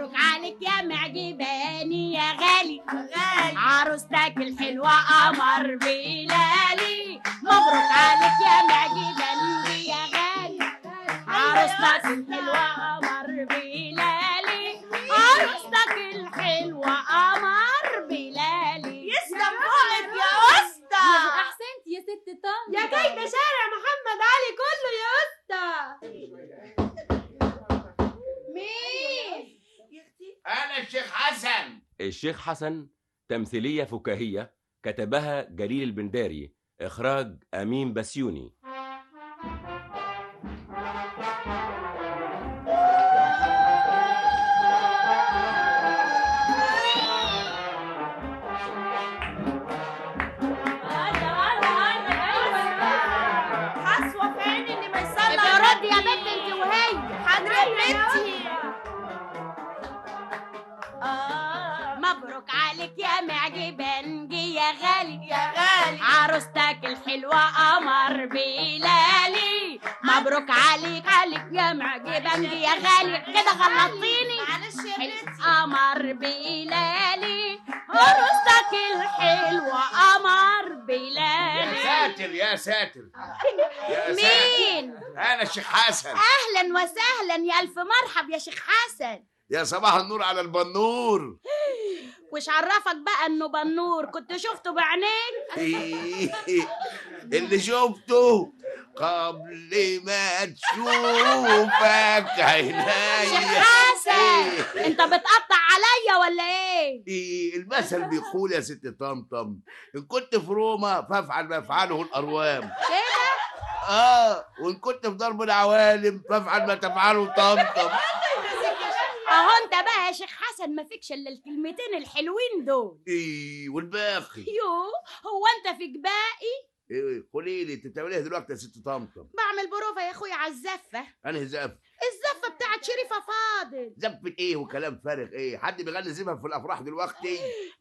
مبروك عليك يا معجباني يا غالي. عروستك الحلوة قمر بلالي. مبروك عليك يا معجباني يا غالي. عروستك الحلوة قمر الشيخ حسن تمثيلية فكاهية كتبها جليل البنداري إخراج أمين بسيوني. الحلوة قمر بلالي. مبروك عليك عليك يا معجبانجي يا غالي. كده غلطتيني. معلش يا بنتي قمر بلالي. عروستك الحلوة قمر يا بلالي ساتر يا ساتر. يا ساتر. مين؟ أنا الشيخ حسن. أهلا وسهلا يا ألف مرحب يا شيخ حسن. يا صباح النور على البنور. وش عرفك بقى إنه بنور. كنت شفته بعينيك اللي شفته قبل ما تشوفك شيخ عينيا حسن أنت بتقطع عليا ولا إيه؟ إيه، المثل بيقول يا ست طمطم إن كنت في روما فافعل ما يفعله الأروام. كده آه وإن كنت في ضرب العوالم فافعل ما تفعله طمطم. اهو انت بقى يا شيخ حسن ما فيكش إلا الكلمتين الحلوين دول. إيه والباقي. يو هو انت فيك باقي إيه قولي لي انت بتعملي إيه دلوقتي يا ست طمطم؟ بعمل بروفة يا أخويا على الزفة. أنهي زف الزفة بتاعت شريفة فاضل. زفة إيه وكلام فارغ إيه؟ حد بيغني زفة في الأفراح دلوقتي؟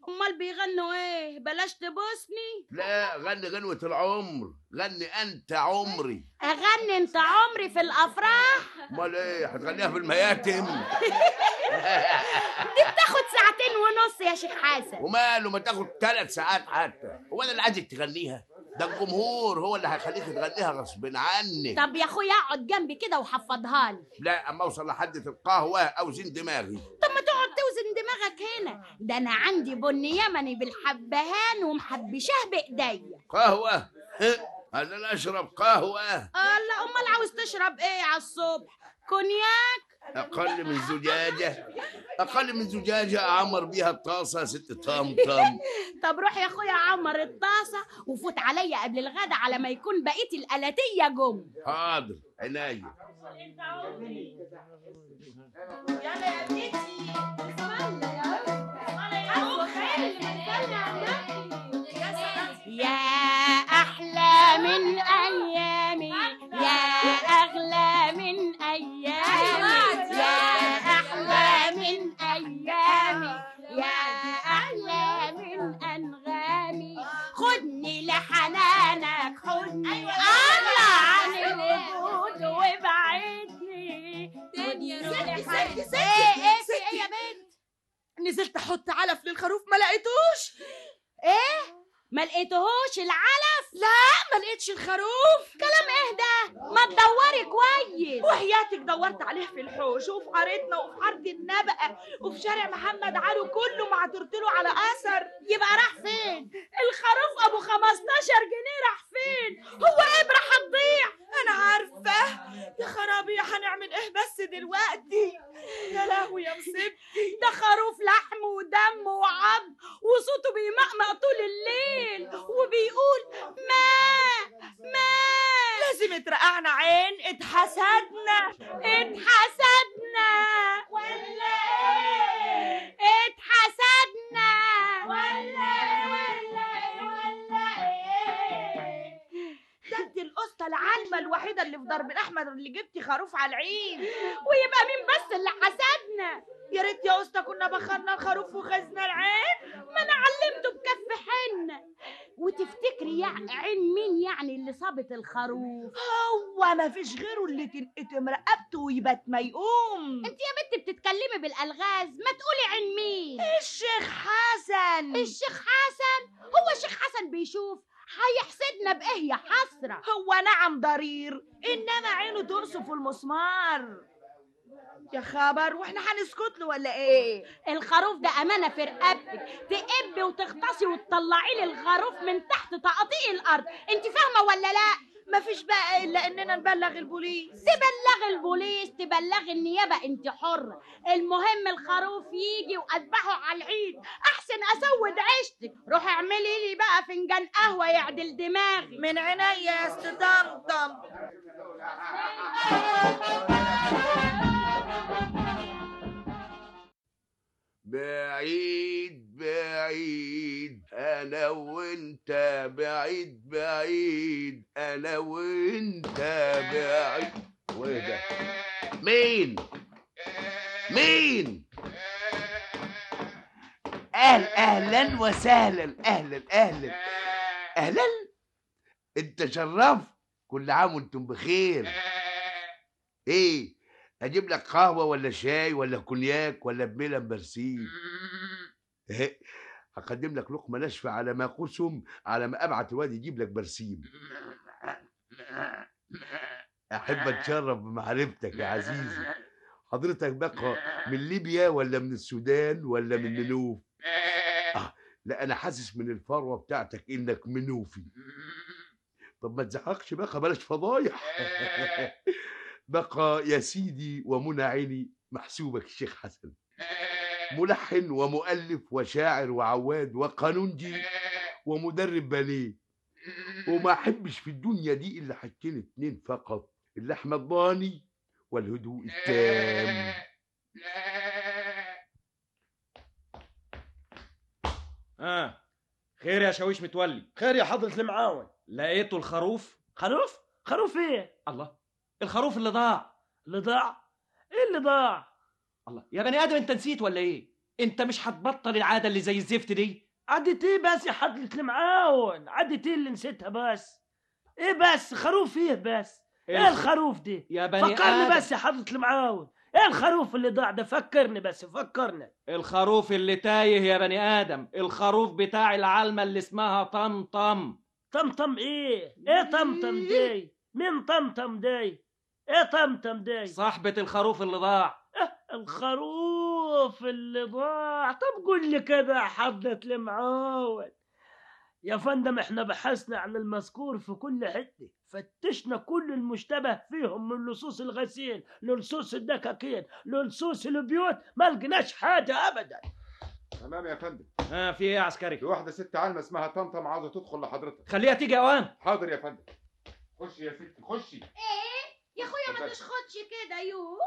أمال بيغنوا إيه؟ بلاش تبوسني. لا غني غنوة العمر. غني أنت عمري. أغني أنت عمري في الأفراح؟ أمال إيه؟ هتغنيها في المياتم دي بتاخد ساعتين ونص يا شيخ حسن. وماله ما تاخد ثلاث ساعات حتى. هو أنا اللي عايزك تغنيها. ده الجمهور هو اللي هيخليك تغنيها غصب عنك. طب يا أخويا اقعد جنبي كده وحفظها لي. لا أما أوصل لحد القهوة أوزن دماغي. طب ما تقعد توزن دماغك هنا. ده أنا عندي بن يمني بالحبهان ومحبشاه بايديا قهوة؟ أنا أشرب قهوة. الله أمال عاوز تشرب إيه على الصبح؟ كونياك؟ أقل من زجاجة أقل من زجاجة أعمر بيها الطاسة يا ست طمطم طب روح يا أخويا عمر الطاسة وفوت عليا قبل الغدا على ما يكون بقيه الألاتية جم. حاضر عينيا يلا يا بنتي يا أحلى من أيامي يا أغلى من في الحوش وفي قريتنا وفي عرض النبقة وفي شارع محمد علي كله ما عثرت له على أثر يبقى راح فين؟ الخروف أبو 15 جنيه العيد ويبقى مين بس اللي حسدنا يا ريت يا أسطى كنا بخرنا الخروف وخزنا العين. ما أنا علمته بكف حنة. وتفتكري يع... عين مين يعني اللي صابت الخروف؟ هو ما فيش غيره اللي تنقتم رقبته ويبات ما يقوم. أنت يا بنت بتتكلمي بالألغاز. ما تقولي عين مين. الشيخ حسن. الشيخ حسن؟ هو الشيخ حسن بيشوف. هيحسدنا بإيه يا حسرة؟ هو نعم ضرير إنما عينه تقصف المسمار. يا خبر وإحنا هنسكت له ولا إيه؟ الخروف ده أمانة في رقبتك. تقبي وتغطسي وتطلعي لي الخروف من تحت تقاطيع الأرض. أنت فاهمة ولا لأ؟ مفيش بقى إلا إننا نبلغ البوليس. تبلغي البوليس تبلغي النيابة. أنت حره المهم الخروف يجي وأذبحه على العيد. أحسن أسود عيشتك. روحي اعملي لي بقى فنجان قهوة يعدل دماغي. من عينيا يا است بعيد بعيد أنا وأنت بعيد بعيد أنا وأنت بعيد. وإيه ده؟ مين؟ مين؟ أهل أهلا وسهلا أهلا أهلا. أهلا؟ أنت شرف كل عام وأنتم بخير. إيه؟ أجيب لك قهوة ولا شاي ولا كونياك ولا بميلان برسيم إيه، هقدم لك لقمة ناشفة على ما قسم على ما ابعت الواد يجيب لك برسيم أحب أتشرف بمعرفتك يا عزيزي. حضرتك بقى من ليبيا ولا من السودان ولا من منوف؟ آه لا أنا حاسس من الفروة بتاعتك إنك منوفي. طب ما تزعقش بقى بلاش فضايح. بقى يا سيدي ومنى عيني محسوبك الشيخ حسن. ملحن ومؤلف وشاعر وعواد وقانونجي ومدرب باليه. وما أحبش في الدنيا دي إلا حاجتين اتنين فقط اللحمه الضاني والهدوء التام. آه خير يا شاويش متولي. خير يا حضرة المعاون. لقيتوا الخروف؟ خروف؟ خروف إيه؟ الله. الخروف اللي ضاع. اللي ضاع؟ إيه اللي ضاع؟ الله يا بني آدم أنت نسيت ولا إيه؟ أنت مش هتبطل العادة اللي زي الزفت دي؟ عدت إيه بس يا حضرة المعاون. عدت إيه اللي نسيتها بس. إيه بس؟ خروف إيه بس. إيه الخ- الخروف دي؟ يا بني فكرني آدم. بس يا حضرة المعاون. إيه الخروف اللي ضاع ده؟ فكرني بس فكرني. الخروف اللي تايه يا بني آدم. الخروف بتاع العلمة اللي اسمها طمطم. طمطم إيه؟ إيه طمطم دي؟ مين طمطم دي؟ إيه طمطم دي صاحبة الخروف اللي ضاع. الخروف اللي ضاع. طب قول لي كده يا حضرة المعاون. يا فندم إحنا بحثنا عن المذكور في كل حتة. فتشنا كل المشتبه فيهم من لصوص الغسيل للصوص الدكاكين للصوص البيوت. ما لقناش حاجة ابدا. تمام يا فندم. آه في إيه يا عسكري؟ في واحدة ست علمة اسمها طمطم عاوزة تدخل لحضرتك. خليها تيجي اوام حاضر يا فندم. خشي يا ستي خشي. إيه؟ يا أخويا ما. تشخطش كده. يوه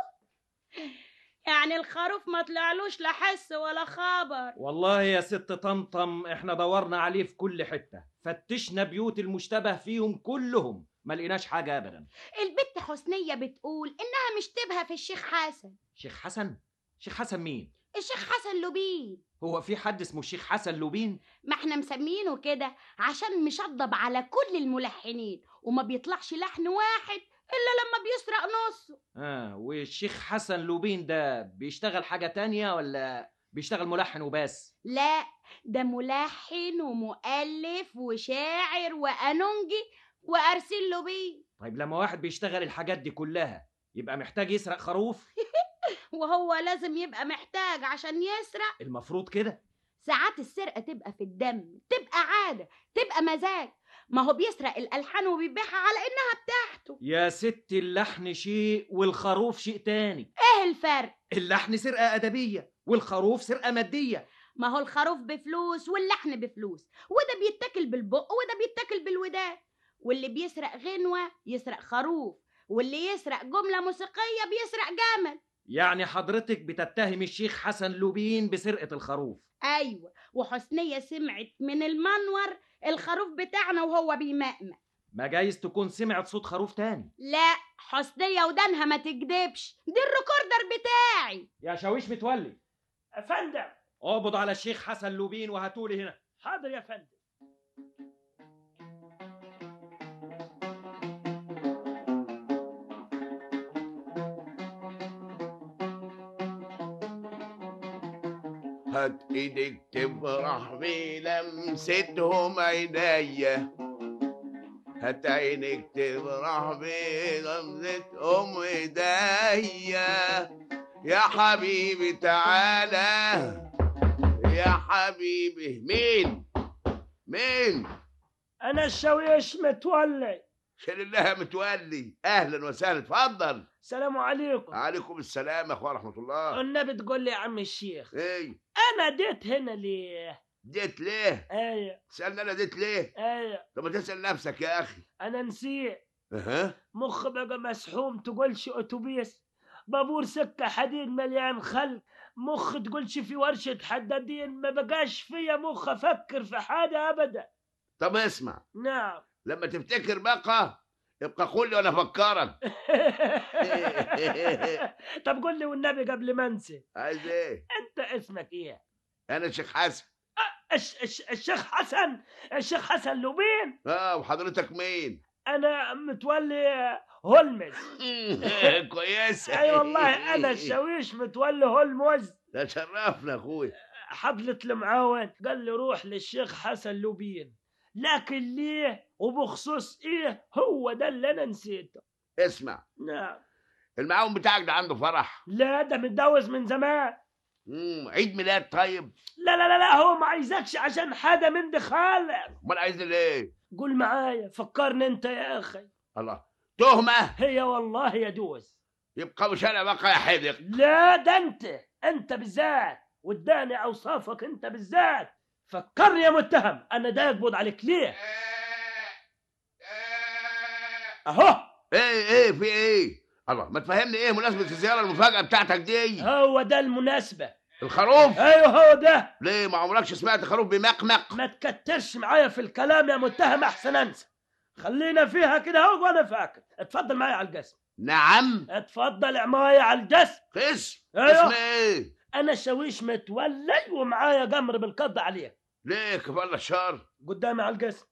يعني الخروف ما طلعلوش لا حس ولا خبر. والله يا ست طمطم إحنا دورنا عليه في كل حتة. فتشنا بيوت المشتبه فيهم كلهم. ما لقيناش حاجة ابدا. البت حسنية بتقول إنها مشتبهة في الشيخ حسن. شيخ حسن؟ شيخ حسن مين؟ الشيخ حسن لبيب هو في حد اسمه الشيخ حسن لوبين؟ ما إحنا مسمينه كده عشان مشضب على كل الملحنين وما بيطلعش لحن واحد. إلا لما بيسرق نصه آه والشيخ حسن لوبين ده بيشتغل حاجة تانية ولا بيشتغل ملحن وبس؟ لا ده ملحن ومؤلف وشاعر وأنونجي وأرسل لبيب طيب لما واحد بيشتغل الحاجات دي كلها يبقى محتاج يسرق خروف؟ وهو لازم يبقى محتاج عشان يسرق. المفروض كده؟ ساعات السرقة تبقى في الدم تبقى عادة تبقى مزاج. ما هو بيسرق الألحان وبيبيعها على إنها بتاعته. يا ست اللحن شيء والخروف شيء تاني. إيه الفرق؟ اللحن سرقة أدبية والخروف سرقة مادية. ما هو الخروف بفلوس واللحن بفلوس وده بيتاكل بالبق وده بيتاكل بالودان واللي بيسرق غنوة يسرق خروف واللي يسرق جملة موسيقية بيسرق جمل. يعني حضرتك بتتهم الشيخ حسن لوبين بسرقة الخروف. أيوة وحسنية سمعت من المنور الخروف بتاعنا وهو بيمأمأ ما جايز تكون سمعت صوت خروف تاني. لا حسنية ودانها ما تكدبش. دي الريكوردر بتاعي. يا شاويش متولي. أفندم. اقبض على الشيخ حسن لوبين وهاتولي هنا. حاضر يا فندم. هات إيدك تفرح بلمستهم عينيا هات عينك تفرح بلمستهم ايديا يا حبيبي تعالى. يا حبيبي. مين؟ مين؟ أنا الشاويش متولي؟ شال الله متولي. أهلا وسهلا. اتفضل السلام عليكم. عليكم السلام يا اخويا رحمة الله. النبي تقول لي يا عم الشيخ. إيه؟ أنا ديت هنا ليه؟ ديت ليه؟ أيوه. تسالني أنا ديت ليه؟ أيوه. طب ما تسأل نفسك يا أخي. أنا نسيت. أها. مخ بقى مسحوم تقولش أتوبيس. بابور سكة حديد مليان خلق مخ تقولش في ورشة حدادين. ما بقاش فيا مخ أفكر في حاجة أبدا. طب اسمع. نعم. لما تفتكر بقى ابقى قول لي وأنا أفكرك. طب قول لي والنبي قبل ما أنسى. عايز إيه؟ أنت اسمك إيه؟ أنا الشيخ حسن. الشيخ حسن الشيخ حسن لوبين. آه وحضرتك مين؟ أنا متولي هولمز. كويسه أي والله أنا الشاويش متولي هولمز. ده شرفنا اخويا حضلة المعاون. قال لي روح للشيخ حسن لوبين. لكن ليه؟ وبخصوص إيه؟ هو ده اللي أنا نسيته. اسمع. نعم. المعاون بتاعك ده عنده فرح. لا ده متجوز من زمان. مم. عيد ميلاد طيب. لا لا لا لا هو ما عايزكش عشان حاجة من دي خالص امال عايز ليه؟ قول معايا فكرني انت يا أخي. الله. تهمة. هي والله يجوز يبقى مش أنا بقى يا حدق لا ده انت. انت بالذات. واداني أوصافك انت بالذات. فكرني يا متهم. أنا ده يقبض عليك. ليه؟ أهو. إيه إيه في إيه؟ الله ما تفهمني إيه مناسبة الزيارة المفاجأة بتاعتك دي؟ هو ده المناسبة. الخروف؟ أيوه هو ده. ليه ما عمركش سمعت خروف بمقمق؟ ما تكترش معايا في الكلام يا متهم أحسن أنسى. خلينا فيها كده أهو وأنا فاكر. اتفضل معايا على الجسم. نعم. اتفضل معايا على الجسم. قسم أيوه. اسم إيه؟ أنا شاويش متولي ومعايا جمر بالقبض عليك ليه كفر الشر. قدامي على الجسم.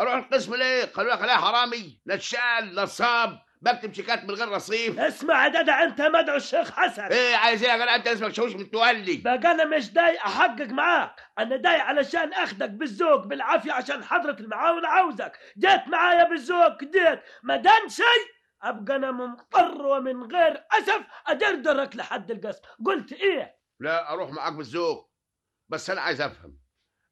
أروح القسم ليه؟ قالوا لك عليها حرامي نشال نصاب بكتب شيكات من غير رصيف. اسمع يا جدع انت مدعو الشيخ حسن. إيه عايز إيه يا جدع أنت اسمك شاويش متولي. بقى أنا مش داي أحقق معاك. أنا داي علشان أخدك بالذوق بالعافية عشان حضرة المعاون عاوزك. جيت معايا بالذوق جيت. ما دام شيء أبقى أنا مضطر ومن غير أسف ادردرك لحد القصر. قلت إيه؟ لا أروح معاك بالذوق بس أنا عايز أفهم.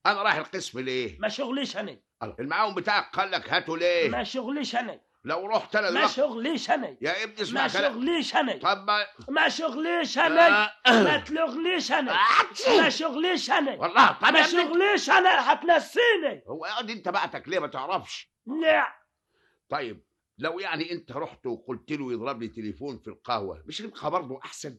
أنا رايح القسم ليه؟ ما شغليش أنا. المعاون بتاعك قال لك هاته ليه؟ ما شغليش أنا. لو رحت أنا ما دلوقتي شغليش أنا. يا ابني اسمع ما كلام. شغليش أنا. طب ما ما شغليش أنا. ما. تلغليش أنا. ما شغليش أنا. والله طب ما يا ابني. شغليش أنا. هتنسيني. هو قاعد أنت بعتك ليه ما تعرفش. لا. طيب لو يعني أنت رحت وقلت له يضرب لي تليفون في القهوة مش يبقى برضه أحسن؟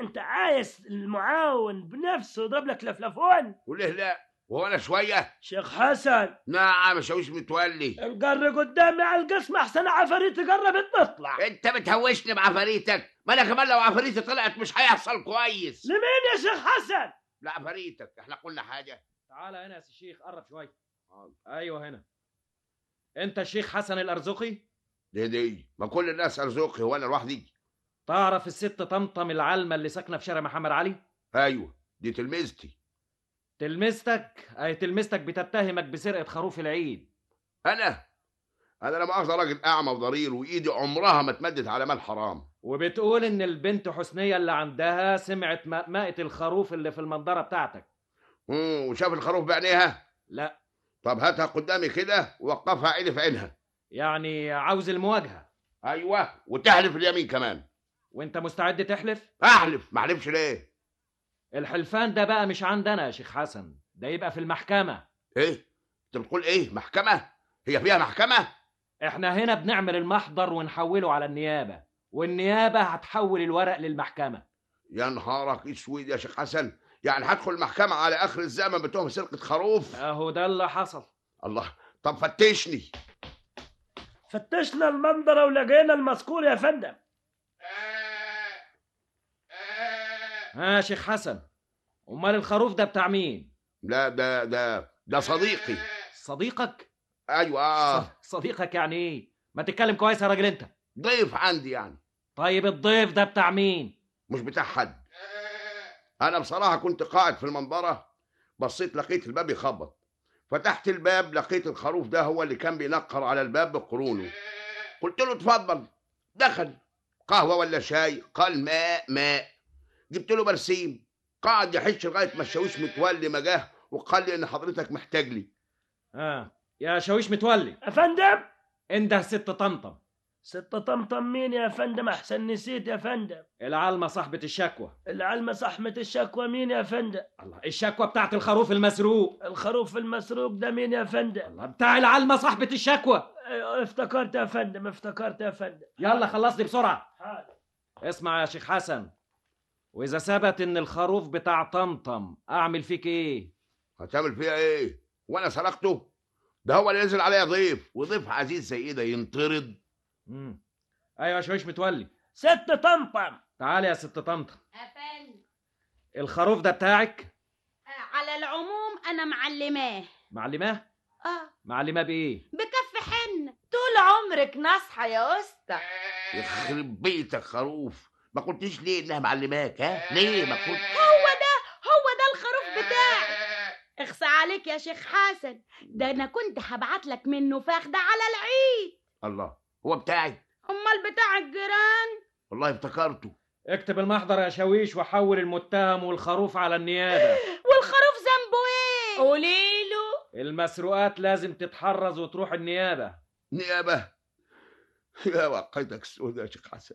أنت عايز المعاون بنفسه يضرب لك لفلفون وليه لا؟ وهو أنا شوية؟ شيخ حسن. نعم شاويش متولي. القر قدامي على القسم أحسن عفاريت قربت تطلع. أنت بتهوشني بعفاريتك. ما أنا كمان لو عفاريتي طلعت مش هيحصل كويس. لمين يا شيخ حسن؟ لا عفاريتك. إحنا قلنا حاجة. تعالى هنا يا الشيخ قرب شوية أيوه هنا. أنت الشيخ حسن الأرزقي؟ دي دي. ما كل الناس أرزقي هو أنا لوحدي. تعرف الست طمطم العلمة اللي ساكنة في شارع محمد علي؟ أيوه دي تلميذتي. تلمستك أي تلمستك بتتهمك بسرقة خروف العيد. أنا؟ أنا لا مؤاخذه راجل أعمى وضرير وإيدي عمرها ما اتمدت على مال حرام. وبتقول إن البنت حسنية اللي عندها سمعت مقمقة الخروف اللي في المنظرة بتاعتك. مم، وشاف الخروف بعينيها؟ لا. طب هاتها قدامي كده ووقفها عيني في عينها. يعني عاوز المواجهة. أيوه وتحلف اليمين كمان. وأنت مستعد تحلف؟ أحلف ما أحلفش ليه؟ الحلفان ده بقى مش عندنا يا شيخ حسن ده يبقى في المحكمة. إيه؟ انت بتقول إيه؟ محكمة؟ هي فيها محكمة؟ إحنا هنا بنعمل المحضر ونحوله على النيابة والنيابة هتحول الورق للمحكمة. يا نهارك أسود يا شيخ حسن يعني هدخل المحكمة على آخر الزمن بتهم سرقه خروف؟ أهو ده اللي حصل. الله طب فتشني. فتشنا المنظرة ولقينا المذكور يا فندم. ها يا شيخ حسن أمال الخروف ده بتاع مين؟ لا ده ده ده صديقي. صديقك؟ أيوه آه. صديقك يعني إيه؟ ما تتكلم كويس يا راجل أنت. ضيف عندي يعني. طيب الضيف ده بتاع مين؟ مش بتاع حد. أنا بصراحة كنت قاعد في المنظره بصيت لقيت الباب يخبط. فتحت الباب لقيت الخروف ده هو اللي كان بينقر على الباب بقرونه. قلت له اتفضل دخل. قهوة ولا شاي؟ قال ماء ماء. جبت له برسيم. قعد يحش لغاية ما الشاويش متولي ما جه وقال لي إن حضرتك محتاج لي. آه. يا شاويش متولي. يا فندم! انده ست طمطم. ست طمطم مين يا فندم؟ أحسن نسيت يا فندم. العلمة صاحبة الشكوى. العلمة صحمة الشكوى مين يا فندم؟ الله الشكوى بتاعت الخروف المسروق. الخروف المسروق ده مين يا فندم؟ الله بتاع العلمة صاحبة الشكوى. آه، افتكرت يا فندم افتكرت يا فندم. يلا خلصني بسرعة. حاضر. اسمع يا شيخ حسن. وإذا ثبت إن الخروف بتاع طمطم أعمل فيك إيه؟ هتعمل فيها إيه؟ وأنا سرقته ده هو اللي نزل عليا ضيف وضيف عزيز زي ده ينطرد. مم. أيوه يا شاويش متولي. ست طمطم. تعالي يا ست طمطم. أفندم الخروف ده بتاعك؟ على العموم أنا معلماه. معلماه؟ آه. معلماه بإيه؟ بكف حن. طول عمرك ناصحة يا أسطى يخرب بيتك خروف ما قلتيش ليه إنها معلماك ها؟ ليه ما قلت هو ده هو ده الخروف بتاعي. اخصى عليك يا شيخ حسن. ده أنا كنت هبعت لك منه فخدة على العيد. الله. هو بتاعي. أمال بتاع الجيران؟ والله افتكرته. اكتب المحضر يا شاويش وحول المتهم والخروف على النيابة. والخروف ذنبه إيه؟ قولي له. المسروقات لازم تتحرز وتروح النيابة. نيابة. يا وقيتك السوداء يا شيخ حسن.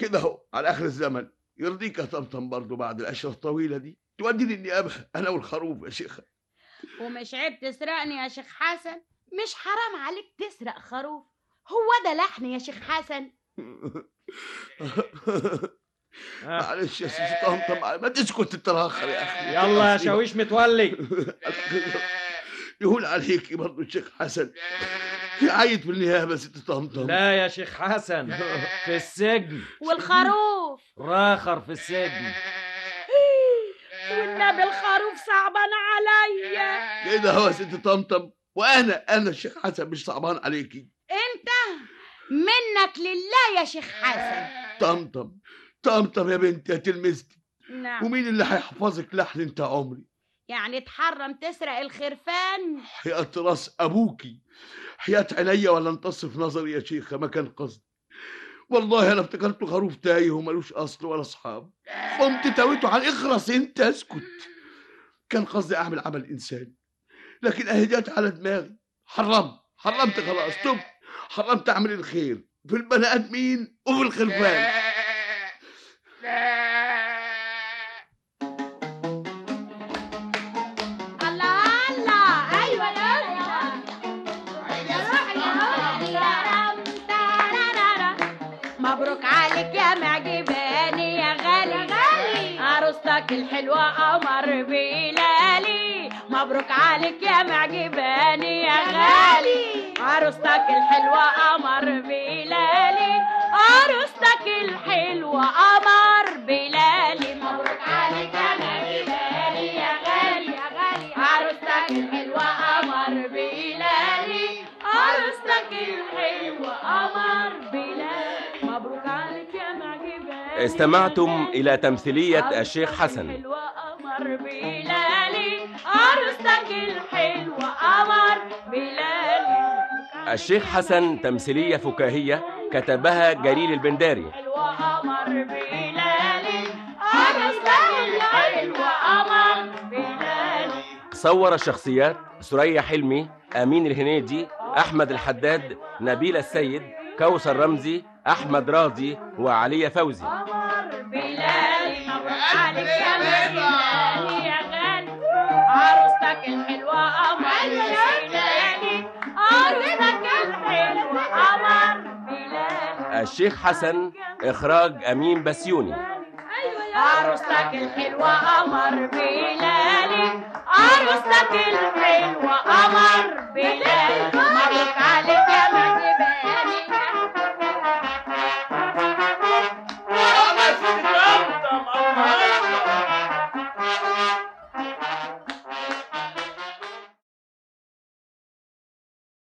كده اهو على آخر الزمن. يرضيك يا طمطم برضه بعد الاشهر الطويلة دي. توديني النيابه أنا والخروف يا شيخ ومش عيب تسرقني يا شيخ حسن. مش حرام عليك تسرق خروف. هو ده لحن يا شيخ حسن. معلش يا سيدي طمطم ما تسكت تتراخر يا أخي. يلا يا شاويش متولي. يهون عليك برضه الشيخ حسن. يعيط في النيابه ست طمطم لا يا شيخ حسن في السجن. والخروف. راخر في السجن. والنبي الخروف صعبان عليا. كده هو يا ست طمطم؟ وأنا أنا الشيخ حسن مش صعبان عليكي. أنت منك لله يا شيخ حسن. طمطم طمطم يا بنتي يا تلمستي. نعم. ومين اللي هيحفظك لحن أنت عمري؟ يعني تحرم تسرق الخرفان. حياة راس أبوكي. حياة عينيا ولا انتص في نظري يا شيخة ما كان قصدي. والله أنا افتكرته خروف تايه وملوش أصل ولا أصحاب. قمت تاويته على اخرس أنت أسكت. كان قصدي أعمل عمل إنساني. لكن أهي جت على دماغي. حرمت حرمت خلاص. تبت حرمت أعمل الخير في البني آدمين وفي الخرفان الحلوة قمر بلالي. مبروك عليك يا معجباني يا غالي. عروستك الحلوة قمر بلالي. عروستك الحلوة قمر بلالي. مبروك عليك يا معجباني يا غالي. يا غالي عروستك الحلوة قمر بلالي. عروستك الحلوة قمر استمعتم إلى تمثيلية الشيخ حسن. قمر بلالي عروستك قمر بلالي الشيخ حسن تمثيلية فكاهية كتبها جليل البنداري. قمر بلالي عروستك قمر بلالي صور الشخصيات سرية حلمي أمين الهنيدي أحمد الحداد نبيل السيد كوثر رمزي أحمد راضي وعلية فوزي. قمر بلالي عليك يا بلالي يا غالي عروستك الحلوة قمر بلالي عروستك الحلوة قمر بلالي الشيخ حسن إخراج أمين بسيوني. عروستك الحلوة قمر بلالي عروستك الحلوة قمر بلال مبروك عليك يا بلال Bye.